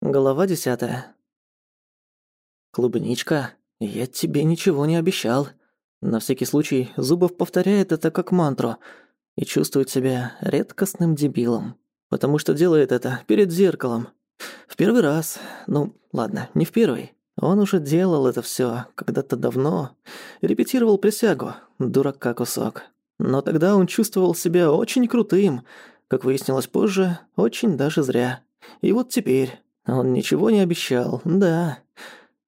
Глава десятая. «Клубничка, я тебе ничего не обещал». На всякий случай Зубов повторяет это как мантру и чувствует себя редкостным дебилом, потому что делает это перед зеркалом. В первый раз, ну ладно, не в первый. Он уже делал это всё когда-то давно, репетировал присягу, дурака кусок. Но тогда он чувствовал себя очень крутым, как выяснилось позже, очень даже зря. И вот теперь он ничего не обещал, да.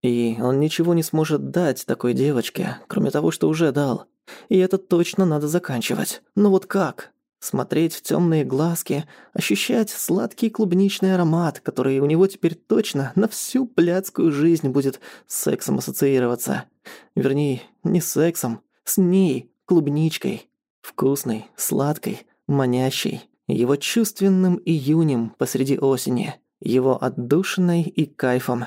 И он ничего не сможет дать такой девочке, кроме того, что уже дал. И это точно надо заканчивать. Но вот как? Смотреть в темные глазки, ощущать сладкий клубничный аромат, который у него теперь точно на всю блядскую жизнь будет с сексом ассоциироваться. Вернее, не с сексом, с ней, клубничкой. Вкусной, сладкой, манящей. Его чувственным июнем посреди осени его отдушиной и кайфом.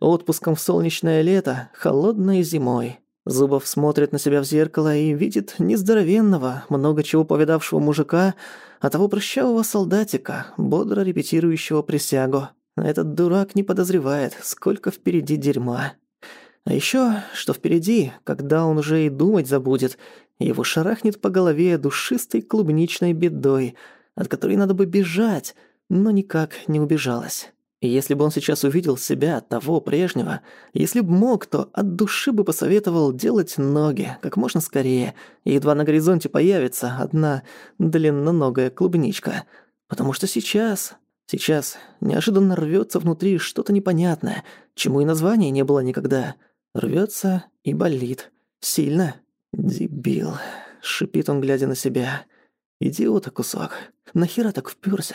Отпуском в солнечное лето, холодной зимой. Зубов смотрит на себя в зеркало и видит нездоровенного, много чего повидавшего мужика, а того прыщавого солдатика, бодро репетирующего присягу. Этот дурак не подозревает, сколько впереди дерьма. А ещё, что впереди, когда он уже и думать забудет, его шарахнет по голове душистой клубничной бедой, от которой надо бы бежать, но никак не убежалась. Если бы он сейчас увидел себя, того прежнего, если бы мог, то от души бы посоветовал делать ноги как можно скорее, и едва на горизонте появится одна длинноногая клубничка. Потому что сейчас, сейчас неожиданно рвется внутри что-то непонятное, чему и названия не было никогда. Рвется и болит. Сильно. «Дебил», — шипит он, глядя на себя. «Идиота кусок. Нахера так впёрся?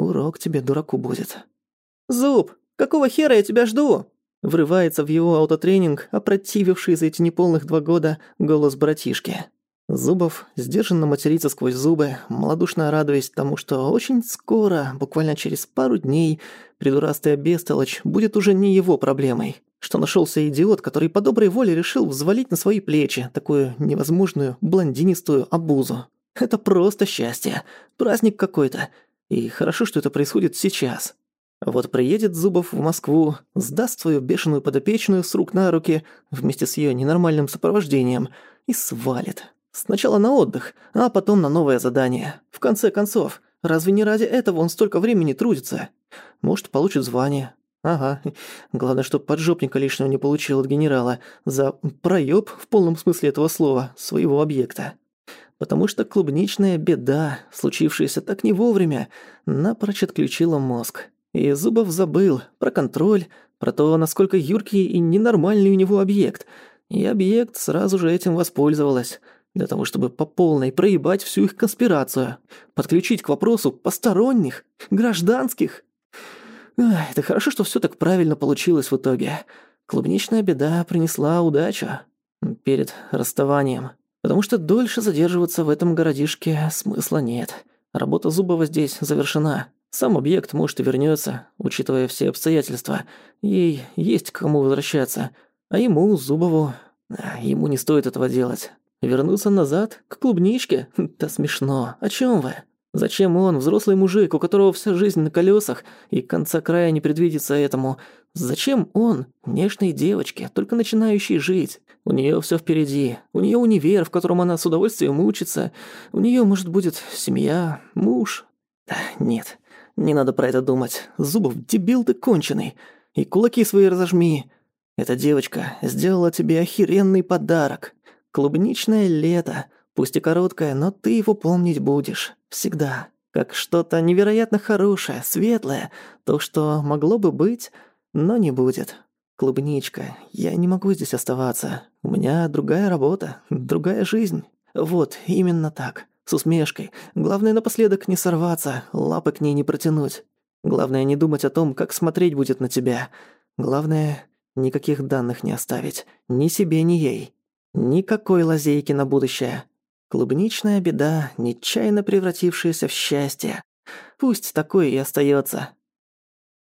Урок тебе, дураку, будет». «Зуб, какого хера я тебя жду?» Врывается в его аутотренинг, опротививший за эти неполных два года голос братишки. Зубов сдержанно матерится сквозь зубы, малодушно радуясь тому, что очень скоро, буквально через пару дней, придурастая бестолочь будет уже не его проблемой. Что нашелся идиот, который по доброй воле решил взвалить на свои плечи такую невозможную блондинистую обузу. Это просто счастье. Праздник какой-то. И хорошо, что это происходит сейчас. Вот приедет Зубов в Москву, сдаст свою бешеную подопечную с рук на руки вместе с ее ненормальным сопровождением и свалит. Сначала на отдых, а потом на новое задание. В конце концов, разве не ради этого он столько времени трудится? Может, получит звание. Ага. Главное, чтоб поджопника лишнего не получил от генерала за проёб в полном смысле этого слова своего объекта потому что клубничная беда, случившаяся так не вовремя, напрочь отключила мозг. И Зубов забыл про контроль, про то, насколько юркий и ненормальный у него объект. И объект сразу же этим воспользовалась, для того, чтобы по полной проебать всю их конспирацию, подключить к вопросу посторонних, гражданских. Ах, это хорошо, что всё так правильно получилось в итоге. Клубничная беда принесла удачу перед расставанием. Потому что дольше задерживаться в этом городишке смысла нет. Работа Зубова здесь завершена. Сам объект, может, и вернётся, учитывая все обстоятельства. Ей есть к кому возвращаться. А ему, Зубову, ему не стоит этого делать. Вернуться назад? К клубничке? Да смешно. О чём вы? Зачем он, взрослый мужик, у которого вся жизнь на колесах, и конца края не предвидится этому? Зачем он, нежной девочке, только начинающей жить? У нее все впереди. У нее универ, в котором она с удовольствием учится. У нее, может, будет семья, муж. Нет, не надо про это думать. Зубов, дебил ты конченый. И кулаки свои разожми. Эта девочка сделала тебе охеренный подарок. Клубничное лето — Пусть и короткое, но ты его помнить будешь. Всегда. Как что-то невероятно хорошее, светлое. То, что могло бы быть, но не будет. Клубничка, я не могу здесь оставаться. У меня другая работа, другая жизнь. Вот, именно так. С усмешкой. Главное напоследок не сорваться, лапы к ней не протянуть. Главное не думать о том, как смотреть будет на тебя. Главное, никаких данных не оставить. Ни себе, ни ей. Никакой лазейки на будущее. Клубничная беда, нечаянно превратившаяся в счастье. Пусть такое и остается.